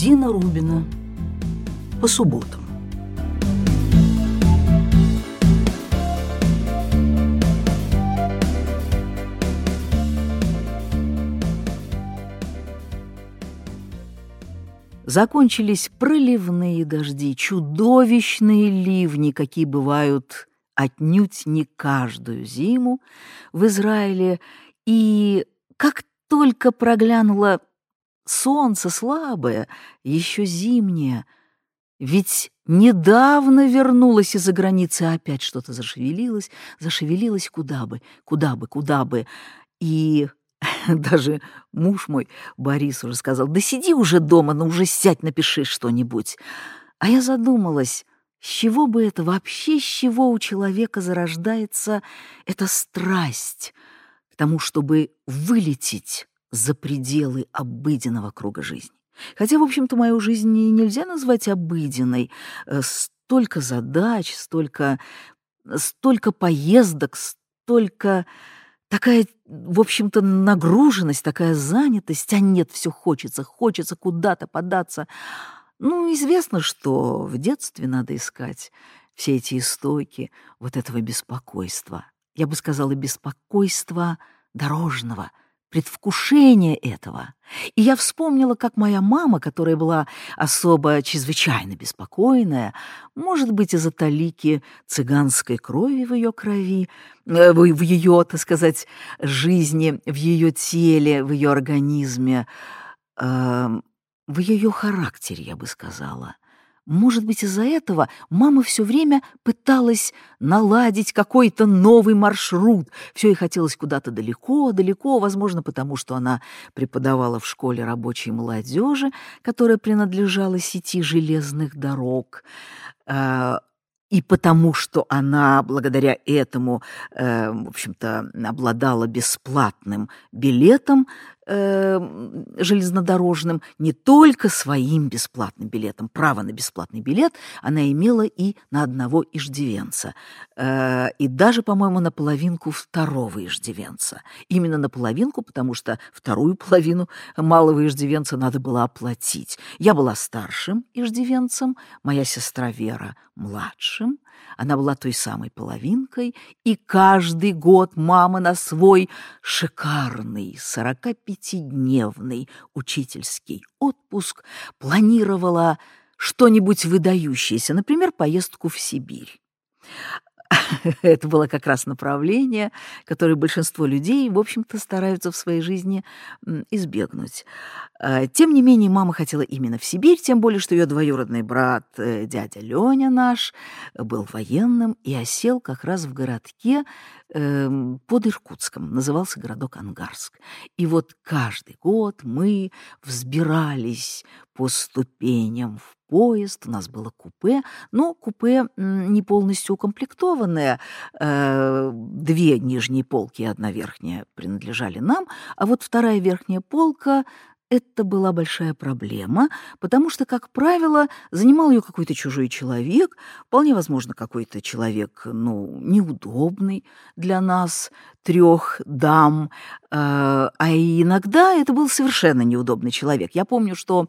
Дина Рубина. По субботам. Закончились проливные дожди, чудовищные ливни, какие бывают отнюдь не каждую зиму в Израиле, и как только проглянуло солнце слабое, еще зимнее, ведь недавно вернулась из-за границы, а опять что-то зашевелилось, зашевелилось куда бы, куда бы, куда бы, и Даже муж мой, Борис, уже сказал, да сиди уже дома, ну уже сядь, напиши что-нибудь. А я задумалась, с чего бы это вообще, с чего у человека зарождается эта страсть к тому, чтобы вылететь за пределы обыденного круга жизни. Хотя, в общем-то, мою жизнь нельзя назвать обыденной. Э, столько задач, столько, столько поездок, столько такая, в общем-то, нагруженность, такая занятость, а нет, все хочется, хочется куда-то податься. Ну, известно, что в детстве надо искать все эти истоки вот этого беспокойства. Я бы сказала, беспокойства дорожного — предвкушение этого. И я вспомнила, как моя мама, которая была особо чрезвычайно беспокойная, может быть, из-за талики цыганской крови в ее крови, э, в, ее, так сказать, жизни, в ее теле, в ее организме, э, в ее характере, я бы сказала, может быть, из-за этого мама все время пыталась наладить какой-то новый маршрут. Все ей хотелось куда-то далеко, далеко, возможно, потому что она преподавала в школе рабочей молодежи, которая принадлежала сети железных дорог. А, и потому что она благодаря этому, э, в общем-то, обладала бесплатным билетом э, железнодорожным, не только своим бесплатным билетом, право на бесплатный билет она имела и на одного иждивенца, э, и даже, по-моему, на половинку второго иждивенца. Именно на половинку, потому что вторую половину малого иждивенца надо было оплатить. Я была старшим иждивенцем, моя сестра Вера младшим, она была той самой половинкой, и каждый год мама на свой шикарный 45-дневный учительский отпуск планировала что-нибудь выдающееся, например, поездку в Сибирь. это было как раз направление, которое большинство людей, в общем-то, стараются в своей жизни избегнуть. А, тем не менее, мама хотела именно в Сибирь, тем более, что ее двоюродный брат, э, дядя Леня наш, был военным и осел как раз в городке эм, под Иркутском, назывался городок Ангарск. И вот каждый год мы взбирались по ступеням в поезд, у нас было купе, но купе не полностью укомплектованное. Э, две нижние полки и одна верхняя принадлежали нам, а вот вторая верхняя полка это была большая проблема, потому что, как правило, занимал ее какой-то чужой человек, вполне возможно, какой-то человек, ну, неудобный для нас, трех дам, э, а иногда это был совершенно неудобный человек. Я помню, что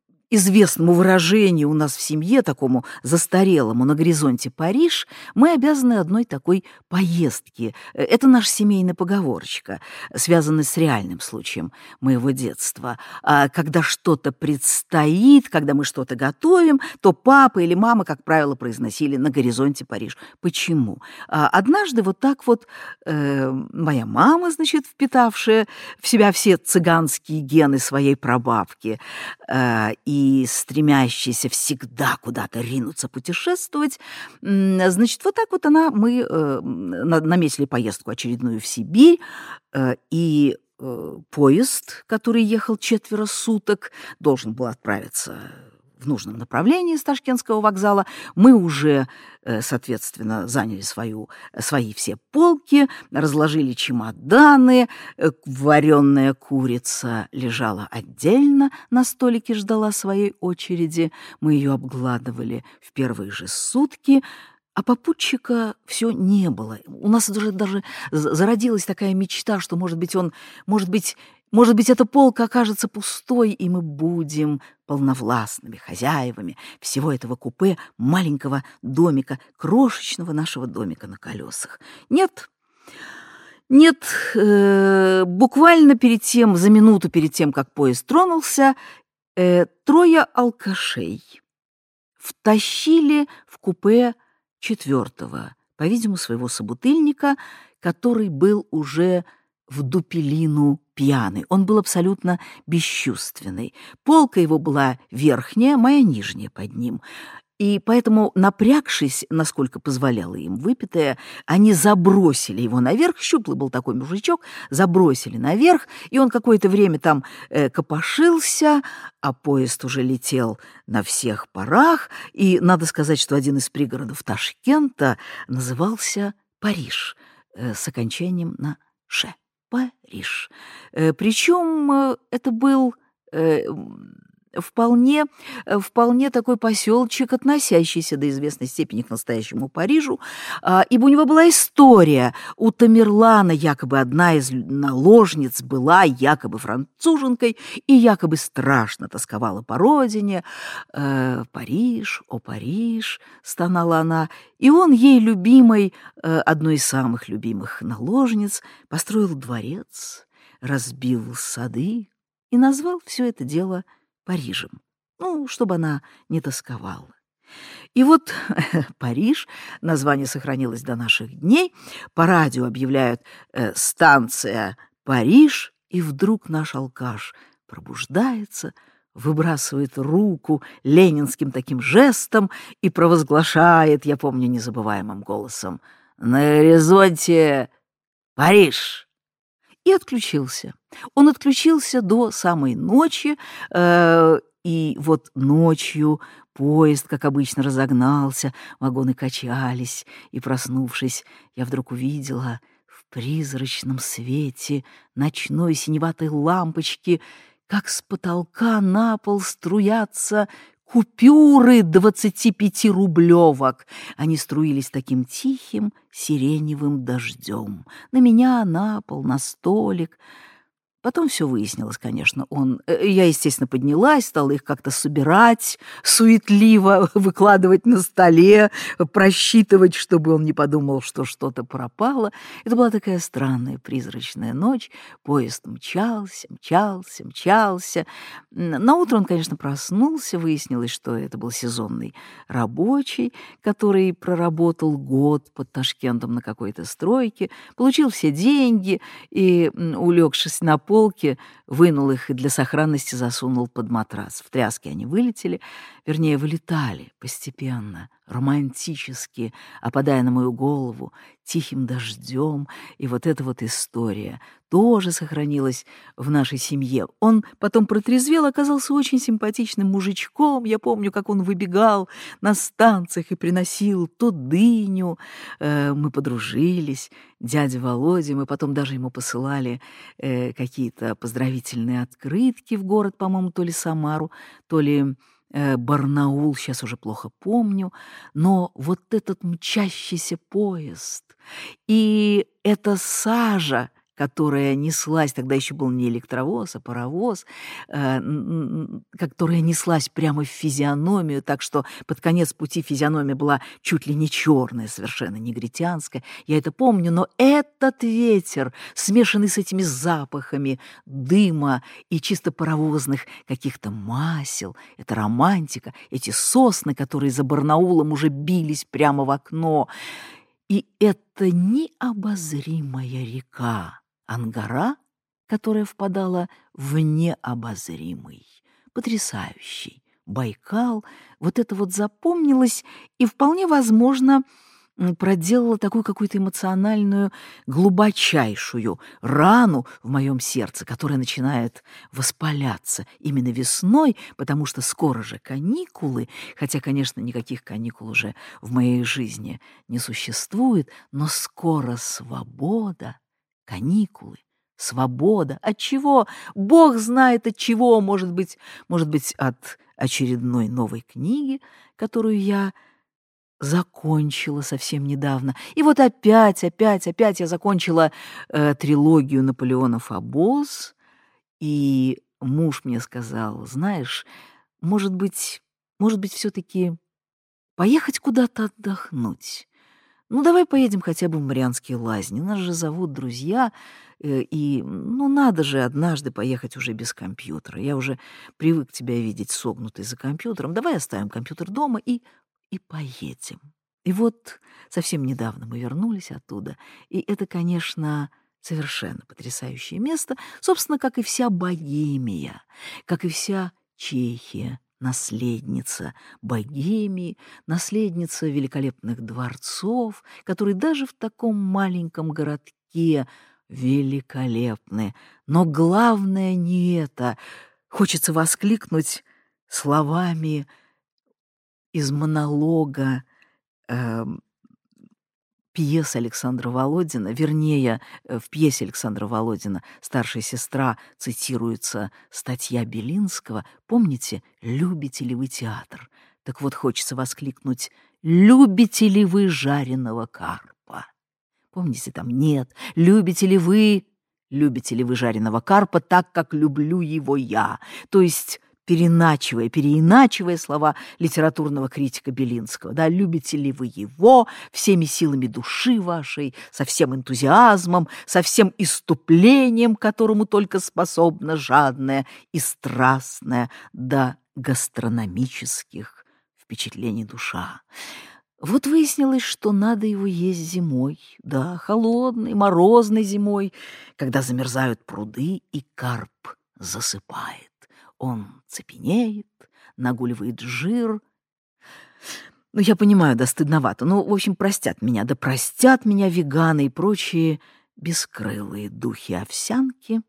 известному выражению у нас в семье, такому застарелому на горизонте Париж, мы обязаны одной такой поездке. Это наша семейная поговорочка, связанная с реальным случаем моего детства. А когда что-то предстоит, когда мы что-то готовим, то папа или мама, как правило, произносили на горизонте Париж. Почему? А однажды вот так вот э, моя мама, значит, впитавшая в себя все цыганские гены своей прабабки, э, и и всегда куда-то ринуться путешествовать. Значит, вот так вот она, мы э, наметили поездку очередную в Сибирь, э, и э, поезд, который ехал четверо суток, должен был отправиться в нужном направлении с Ташкентского вокзала. Мы уже, э, соответственно, заняли свою, свои все полки, разложили чемоданы, э, вареная курица лежала отдельно на столике, ждала своей очереди. Мы ее обгладывали в первые же сутки, а попутчика все не было. У нас даже, даже зародилась такая мечта, что, может быть, он, может быть, Может быть, эта полка окажется пустой, и мы будем полновластными хозяевами всего этого купе, маленького домика, крошечного нашего домика на колесах. Нет, нет, э, буквально перед тем, за минуту перед тем, как поезд тронулся, э, трое алкашей втащили в купе четвертого, по-видимому, своего собутыльника, который был уже в дупелину пьяный. Он был абсолютно бесчувственный. Полка его была верхняя, моя нижняя под ним. И поэтому, напрягшись, насколько позволяло им выпитое, они забросили его наверх. Щуплый был такой мужичок, забросили наверх, и он какое-то время там э, копошился, а поезд уже летел на всех парах. И надо сказать, что один из пригородов Ташкента назывался Париж э, с окончанием на «ше». Париж. Э, Причем э, это был э, вполне, э, вполне такой поселочек, относящийся до известной степени к настоящему Парижу, а, ибо у него была история. У Тамерлана якобы одна из наложниц была якобы француженкой и якобы страшно тосковала по родине. «Э, «Париж, о Париж!» — стонала она. И он ей любимой, э, одной из самых любимых наложниц, построил дворец, разбил сады и назвал все это дело — Парижем, ну, чтобы она не тосковала. И вот Париж, название сохранилось до наших дней, по радио объявляют э, «станция Париж», и вдруг наш алкаш пробуждается, выбрасывает руку ленинским таким жестом и провозглашает, я помню незабываемым голосом, «На горизонте Париж!» И отключился. Он отключился до самой ночи, э, и вот ночью поезд, как обычно, разогнался, вагоны качались, и, проснувшись, я вдруг увидела в призрачном свете ночной синеватой лампочки, как с потолка на пол струятся купюры двадцати пяти рублевок. Они струились таким тихим сиреневым дождем. На меня, на пол, на столик — Потом все выяснилось, конечно. Он, э, я, естественно, поднялась, стала их как-то собирать, суетливо выкладывать на столе, просчитывать, чтобы он не подумал, что что-то пропало. Это была такая странная призрачная ночь. Поезд мчался, мчался, мчался. На утро он, конечно, проснулся. Выяснилось, что это был сезонный рабочий, который проработал год под Ташкентом на какой-то стройке, получил все деньги и, улегшись на полке, вынул их и для сохранности засунул под матрас. В тряске они вылетели, вернее, вылетали постепенно, романтически, опадая на мою голову тихим дождем. И вот эта вот история тоже сохранилась в нашей семье. Он потом протрезвел, оказался очень симпатичным мужичком. Я помню, как он выбегал на станциях и приносил то дыню. Э, мы подружились. Дядя Володя, мы потом даже ему посылали э, какие-то поздравительные открытки в город, по-моему, то ли Самару, то ли Барнаул, сейчас уже плохо помню, но вот этот мчащийся поезд и эта сажа, которая неслась, тогда еще был не электровоз, а паровоз, э, которая неслась прямо в физиономию, так что под конец пути физиономия была чуть ли не черная, совершенно негритянская. Я это помню, но этот ветер, смешанный с этими запахами дыма и чисто паровозных каких-то масел, это романтика, эти сосны, которые за Барнаулом уже бились прямо в окно, и это необозримая река, Ангара, которая впадала в необозримый, потрясающий Байкал, вот это вот запомнилось и вполне возможно проделала такую какую-то эмоциональную, глубочайшую рану в моем сердце, которая начинает воспаляться именно весной, потому что скоро же каникулы, хотя, конечно, никаких каникул уже в моей жизни не существует, но скоро свобода каникулы, свобода. От чего? Бог знает от чего. Может быть, может быть, от очередной новой книги, которую я закончила совсем недавно. И вот опять, опять, опять я закончила э, трилогию Наполеонов «Обоз», И муж мне сказал, знаешь, может быть, может быть, все-таки поехать куда-то отдохнуть. Ну, давай поедем хотя бы в Марианские лазни. Нас же зовут друзья, э, и, ну, надо же однажды поехать уже без компьютера. Я уже привык тебя видеть согнутой за компьютером. Давай оставим компьютер дома и, и поедем. И вот совсем недавно мы вернулись оттуда, и это, конечно, совершенно потрясающее место, собственно, как и вся Богемия, как и вся Чехия, наследница богемии, наследница великолепных дворцов, которые даже в таком маленьком городке великолепны. Но главное не это. Хочется воскликнуть словами из монолога э, пьес Александра Володина, вернее, э, в пьесе Александра Володина старшая сестра цитируется статья Белинского. Помните, любите ли вы театр? Так вот, хочется воскликнуть, любите ли вы жареного карпа? Помните, там нет. Любите ли вы, любите ли вы жареного карпа так, как люблю его я? То есть переначивая, переиначивая слова литературного критика Белинского. Да, любите ли вы его всеми силами души вашей, со всем энтузиазмом, со всем иступлением, которому только способна жадная и страстная до гастрономических впечатлений душа. Вот выяснилось, что надо его есть зимой, да, холодной, морозной зимой, когда замерзают пруды и карп засыпает. Он цепенеет, нагуливает жир. Ну, я понимаю, да стыдновато. Ну, в общем, простят меня, да простят меня веганы и прочие бескрылые духи овсянки,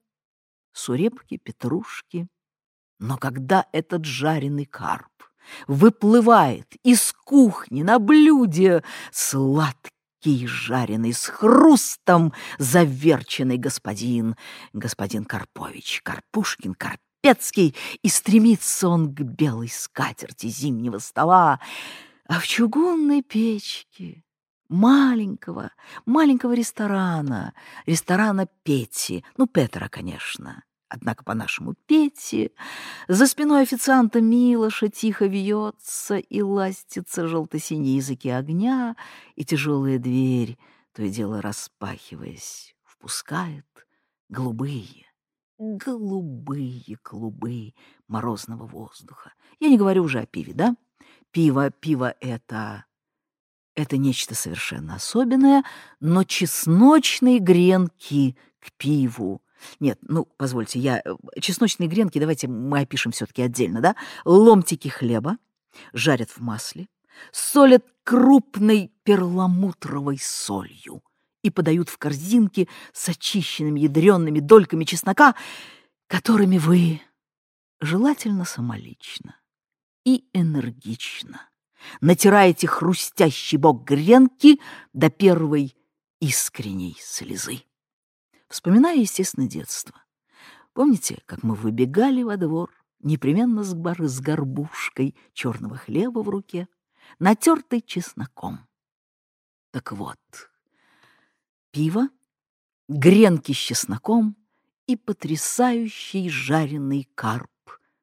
сурепки, петрушки. Но когда этот жареный карп выплывает из кухни на блюде сладкий жареный с хрустом заверченный господин, господин Карпович, Карпушкин, Карп Пецкий, и стремится он к белой скатерти зимнего стола, а в чугунной печке маленького, маленького ресторана, ресторана Петти, ну, Петра, конечно, однако по-нашему Петти, за спиной официанта Милоша тихо вьется и ластится желто-синие языки огня, и тяжелая дверь, то и дело распахиваясь, впускает голубые, голубые клубы морозного воздуха. Я не говорю уже о пиве, да? Пиво, пиво — это... Это нечто совершенно особенное, но чесночные гренки к пиву. Нет, ну, позвольте, я... Э, чесночные гренки давайте мы опишем все таки отдельно, да? Ломтики хлеба жарят в масле, солят крупной перламутровой солью — и подают в корзинке с очищенными ядреными дольками чеснока, которыми вы, желательно самолично и энергично, натираете хрустящий бок гренки до первой искренней слезы. Вспоминая, естественно, детство. Помните, как мы выбегали во двор, непременно с, бар с горбушкой черного хлеба в руке, натертой чесноком? Так вот, пиво, гренки с чесноком и потрясающий жареный карп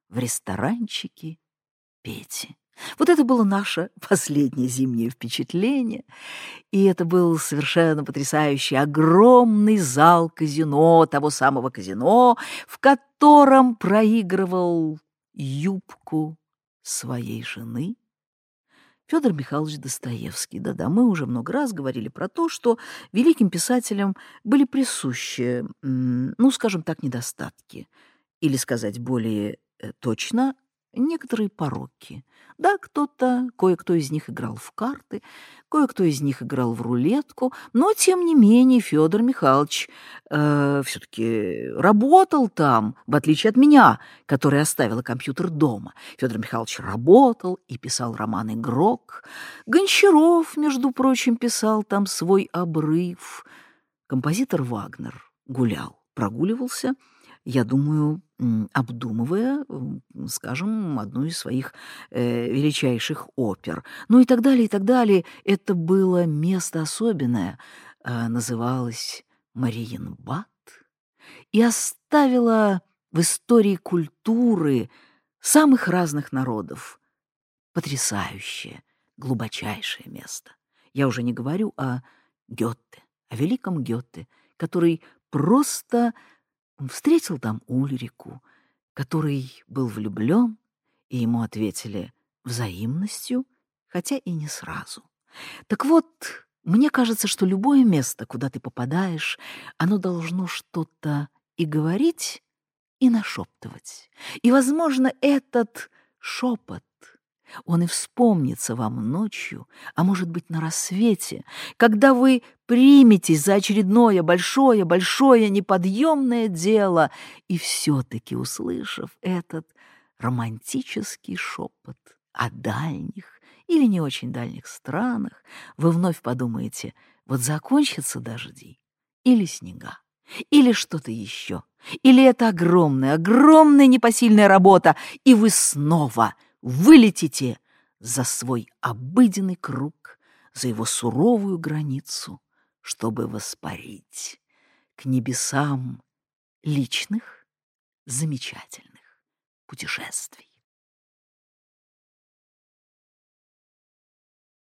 в ресторанчике Пети. Вот это было наше последнее зимнее впечатление, и это был совершенно потрясающий огромный зал казино, того самого казино, в котором проигрывал юбку своей жены Федор Михайлович Достоевский. Да-да, мы уже много раз говорили про то, что великим писателям были присущи, ну, скажем так, недостатки. Или сказать более э, точно, некоторые пороки. Да, кто-то, кое-кто из них играл в карты, кое-кто из них играл в рулетку, но, тем не менее, Федор Михайлович э, все-таки работал там, в отличие от меня, которая оставила компьютер дома. Федор Михайлович работал и писал роман «Игрок». Гончаров, между прочим, писал там свой обрыв. Композитор Вагнер гулял, прогуливался — я думаю, обдумывая, скажем, одну из своих э, величайших опер. Ну и так далее, и так далее. Это было место особенное, э, называлось Мариенбад, и оставило в истории культуры самых разных народов. Потрясающее, глубочайшее место. Я уже не говорю о Гёте, о великом Гёте, который просто встретил там Ульрику, который был влюблен, и ему ответили взаимностью, хотя и не сразу. Так вот, мне кажется, что любое место, куда ты попадаешь, оно должно что-то и говорить, и нашептывать. И, возможно, этот шепот, он и вспомнится вам ночью, а может быть, на рассвете, когда вы приметесь за очередное большое, большое неподъемное дело, и все-таки, услышав этот романтический шепот о дальних или не очень дальних странах, вы вновь подумаете, вот закончатся дожди или снега, или что-то еще, или это огромная, огромная непосильная работа, и вы снова вылетите за свой обыденный круг, за его суровую границу, чтобы воспарить к небесам личных, замечательных путешествий.